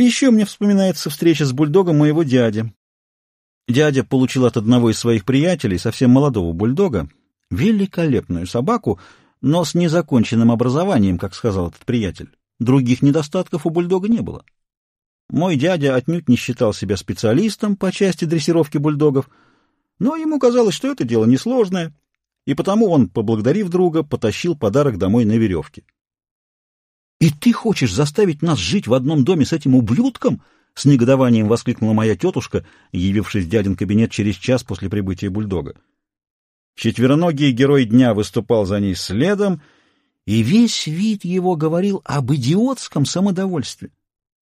И еще мне вспоминается встреча с бульдогом моего дяди. Дядя получил от одного из своих приятелей, совсем молодого бульдога, великолепную собаку, но с незаконченным образованием, как сказал этот приятель. Других недостатков у бульдога не было. Мой дядя отнюдь не считал себя специалистом по части дрессировки бульдогов, но ему казалось, что это дело несложное, и потому он, поблагодарив друга, потащил подарок домой на веревке. — И ты хочешь заставить нас жить в одном доме с этим ублюдком? — с негодованием воскликнула моя тетушка, явившись в дядин кабинет через час после прибытия бульдога. Четвероногий герой дня выступал за ней следом, и весь вид его говорил об идиотском самодовольстве.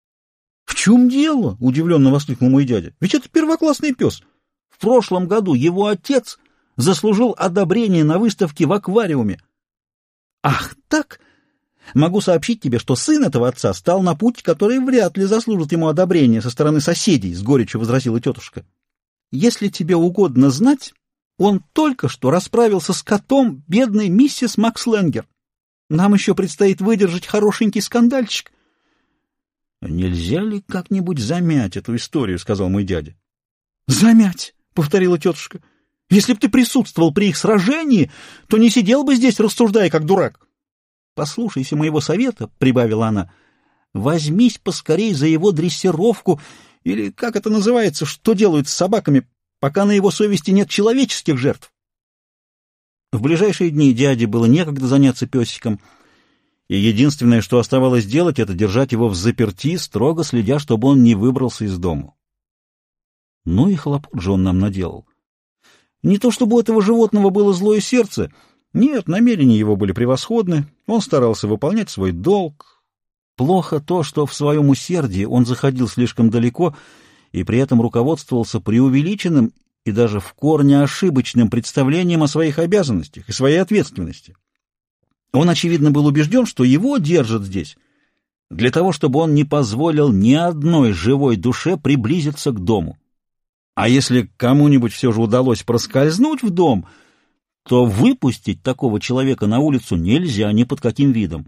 — В чем дело? — удивленно воскликнул мой дядя. — Ведь это первоклассный пес. В прошлом году его отец заслужил одобрение на выставке в аквариуме. — Ах так? Могу сообщить тебе, что сын этого отца стал на путь, который вряд ли заслужит ему одобрения со стороны соседей, — с горечью возразила тетушка. — Если тебе угодно знать, он только что расправился с котом бедной миссис Макс Ленгер. Нам еще предстоит выдержать хорошенький скандальчик. — Нельзя ли как-нибудь замять эту историю? — сказал мой дядя. — Замять? — повторила тетушка. — Если б ты присутствовал при их сражении, то не сидел бы здесь, рассуждая как дурак. — Послушайся моего совета, — прибавила она, — возьмись поскорей за его дрессировку, или, как это называется, что делают с собаками, пока на его совести нет человеческих жертв. В ближайшие дни дяде было некогда заняться песиком, и единственное, что оставалось делать, это держать его в заперти, строго следя, чтобы он не выбрался из дому. Ну и хлопот же он нам наделал. Не то чтобы у этого животного было злое сердце, нет, намерения его были превосходны, он старался выполнять свой долг. Плохо то, что в своем усердии он заходил слишком далеко и при этом руководствовался преувеличенным и даже в корне ошибочным представлением о своих обязанностях и своей ответственности. Он, очевидно, был убежден, что его держат здесь для того, чтобы он не позволил ни одной живой душе приблизиться к дому. А если кому-нибудь все же удалось проскользнуть в дом, то выпустить такого человека на улицу нельзя ни под каким видом.